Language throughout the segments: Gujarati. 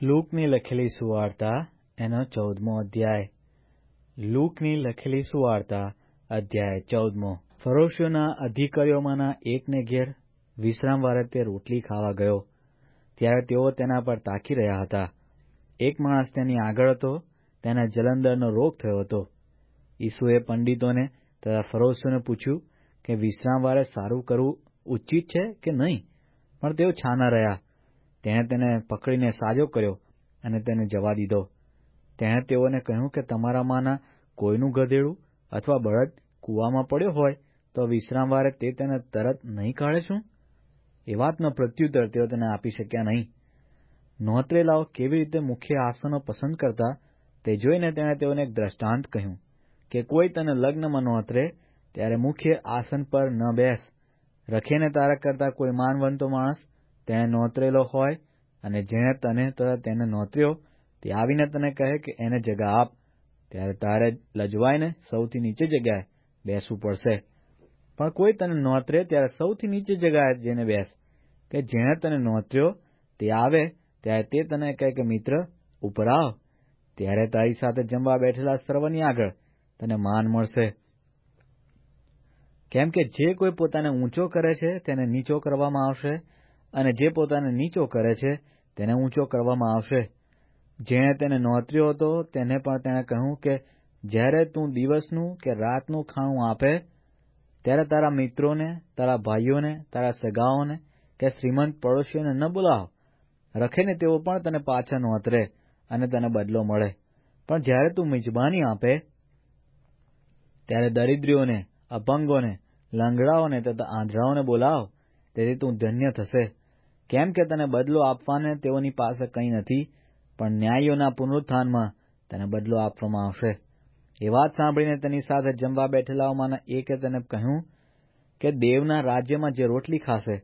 લૂકની લખેલી સુવાર્તા એનો ચૌદમો અધ્યાય લૂકની લખેલી સુવાર્તા અધ્યાય ચૌદમો ફરોશીઓના અધિકારીઓમાંના એકને ઘેર વિશ્રામવારે તે રોટલી ખાવા ગયો ત્યારે તેઓ તેના પર તાકી રહ્યા હતા એક માણસ તેની આગળ હતો તેને જલંધરનો રોગ થયો હતો ઈસુએ પંડિતોને તથા ફરોશીઓને પૂછ્યું કે વિશ્રામવારે સારું કરવું ઉચિત છે કે નહીં પણ તેઓ છાના રહ્યા તેણે તેને પકડીને સાજો કર્યો અને તેને જવા દીધો. તેણે તેઓને કહ્યું કે તમારામાંના કોઈનું ગધેડું અથવા બળદ કૂવામાં પડ્યો હોય તો વિશ્રામવારે તે તેને તરત નહીં કાઢે શું? એ વાતનો પ્રત્યુત્તર તેઓ તેને આપી શક્યા નહીં. નોતરેલાઓ કેવી રીતે મુખ્ય આસનો પસંદ કરતા તે જોઈને તેણે તેઓને એક દ્રષ્ટાંત કહ્યું કે કોઈ તને લગ્નમાં નોતરે ત્યારે મુખ્ય આસન પર ન બેસ. રખેને તારક કરતા કોઈ માનવંતો માણસ તેણે નોતરેલો હોય અને જેણે તને તેને નોતર્યો, તે આવીને તને કહે કે એને જગા આપ. ત્યારે તારે લજવાઈને સૌથી નીચે જગ્યાએ બેસવું પડશે. પણ કોઈ તને નોતરે ત્યારે સૌથી નીચે જગ્યાએ જઈને બેસ. કે જેણે તને નોતર્યો, તે આવે ત્યારે તે તને કહે કે, મિત્ર, ઉપર આવ. ત્યારે તારી સાથે જમવા બેઠેલા સર્વની આગળ તને માન મળશે. કેમ કે જે કોઈ પોતાને ઊંચો કરે છે, તેને નીચો કરવામાં આવશે. અને જે પોતાને નીચો કરે છે, તેને ઊંચો કરવામાં આવશે. જેણે તેને નોતર્યો હતો, તેને પણ તેણે કહ્યું કે, જ્યારે તું દિવસનું કે રાતનું ખાણું આપે, ત્યારે તારા મિત્રોને, તારા ભાઈઓને, તારા સગાઓને કે શ્રીમંત પડોશીઓને ન બોલાવ. રખેને તેઓ પણ તને પાછા નોતરે અને તને બદલો મળે. પણ જ્યારે તું મિજબાની આપે, ત્યારે દરિદ્રીઓને અપંગોને લંગડાઓને તથા આંધળાઓને બોલાવ. તેથી તું ધન્ય થશે. કેમ કે તને બદલો આપવાને તેઓની પાસે કંઈ નથી, પણ ન્યાયીઓના પુનરુત્થાનમાં તને બદલો આપવામાં આવશે. એ વાત સાંભળીને તેની સાથે જમવા બેઠેલાઓમાંના એકે તેને કહ્યું કે દેવના રાજ્યમાં જે રોટલી ખાશે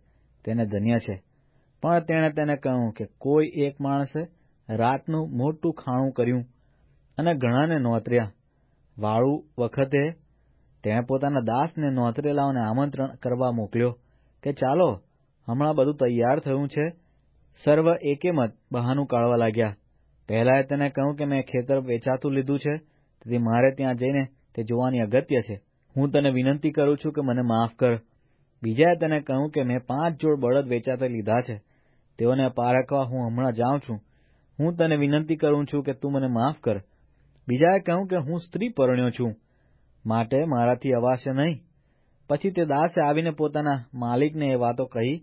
તેને ધન્ય છે. પણ તેણે તેને કહ્યું કે કોઈ એક માણસે રાતનું મોટું ખાણું કર્યું અને ઘણાને નોતર્યા. વાળું વખતે તેણે પોતાના દાસને નોતરેલાઓને આમંત્રણ કરવા મોકલ્યો કે ચાલો હમણાં બધું તૈયાર થયું છે. સર્વ એકેમત બહાનું કાઢવા લાગ્યા. પહેલાએ તેને કહ્યું કે મેં ખેતર વેચાતું લીધું છે, તેથી મારે ત્યાં જઈને તે જોવાની અગત્ય છે. હું તને વિનંતી કરું છું કે મને માફ કર. બીજાએ તેને કહ્યું કે મેં પાંચ જોડ બળદ વેચાતા લીધા છે. તેઓને પારખવા હું હમણાં જાઉં છું. હું તને વિનંતી કરું છું કે તું મને માફ કર. બીજાએ કહ્યું કે હું સ્ત્રી પરણ્યો છું. માટે મારાથી અવાશે નહીં. પછી તે દાસે આવીને પોતાના માલિકને એ વાતો કહી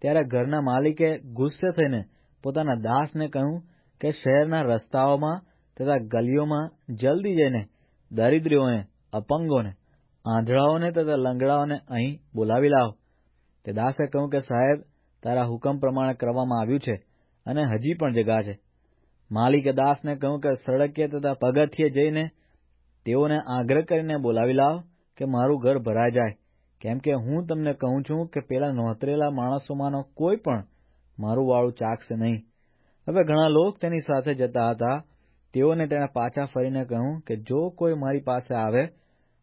ત્યારે ઘરના માલિકે ગુસ્સે થઈને પોતાના દાસને કહ્યું કે શહેરના રસ્તાઓમાં તથા ગલીઓમાં જલ્દી જઈને દરિદ્રીઓને, અપંગોને, આંધળાઓને તથા લંગડાઓને અહીં બોલાવી લાવો. તે દાસે કહ્યું કે સાહેબ, તારા હુકમ પ્રમાણે કરવામાં આવ્યું છે અને હજી પણ જગા છે. માલિકે દાસને કહ્યું કે સડકે તથા પગથિયે જઈને તેઓને આગ્રહ કરીને બોલાવી લાવ કે મારું ઘર ભરાઈ જાય. કેમ કે હું તમને કહું છું કે પેલા નોતરેલા માણસોમાંનો કોઈ પણ મારું વાળું ચાખશે નહીં. હવે ઘણા લોકો તેની સાથે જતા હતા. તેઓને તેણે પાછા ફરીને કહ્યું કે જો કોઈ મારી પાસે આવે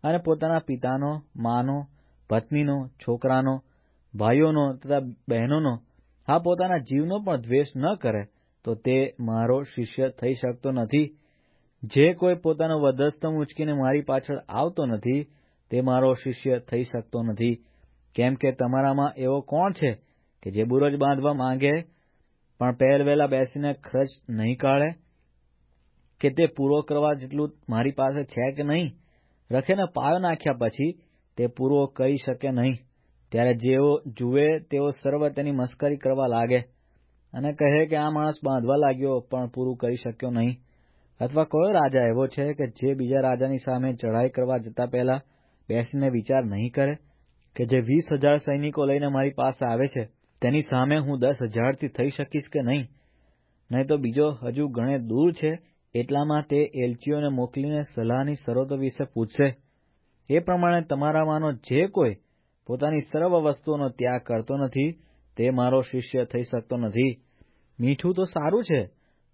અને પોતાના પિતાનો, માનો, પત્નીનો, છોકરાનો, ભાઈઓનો તથા બહેનોનો હા પોતાના જીવનો પણ દ્વેષ ન કરે, તો તે મારો શિષ્ય થઈ શકતો નથી. જે કોઈ પોતાનો વધસ્તમ ઉચકીને મારી પાછળ આવતો નથી તે મારો શિષ્ય થઈ શકતો નથી. કેમ કે તમારામાં એવો કોણ છે કે જે બુરજ બાંધવા માંગે, પણ પહેલવેલા બેસીને ખર્ચ નહીં કાઢે? કે તે પૂરો કરવા જેટલું મારી પાસે છે કે નહીં? રખેને પાયો નાખ્યા પછી તે પૂરો કરી શકે નહીં. ત્યારે જેઓ જુએ તેઓ સર્વ તેની મસ્કરી કરવા લાગે અને કહે કે આ માણસ બાંધવા લાગ્યો, પણ પૂરું કરી શક્યો નહીં. અથવા કયો રાજા એવો છે કે જે બીજા રાજાની સામે ચઢાઈ કરવા જતા પહેલા બેસીને વિચાર નહીં કરે કે જે વીસ હજાર સૈનિકો લઈને મારી પાસે આવે છે, તેની સામે હું દસ હજારથી થઈ શકીશ કે નહીં? નહીં તો બીજો હજુ ઘણે દૂર છે, એટલામાં તે એલચીઓને મોકલીને સલાહની શરતો વિશે પૂછશે. એ પ્રમાણે તમારામાંનો જે કોઈ પોતાની સર્વ વસ્તુઓનો ત્યાગ કરતો નથી, તે મારો શિષ્ય થઈ શકતો નથી. મીઠું તો સારું છે,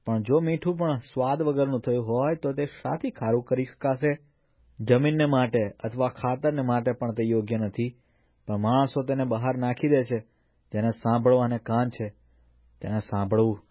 પણ જો મીઠું પણ સ્વાદ વગરનું થયું હોય તો તે શાથી ખારું કરી શકાશે. જમીનને માટે અથવા ખાતરને માટે પણ તે યોગ્ય નથી. પણ માણસો તેને બહાર નાખી દે છે. જેને સાંભળવાને કાન છે, તેને સાંભળવું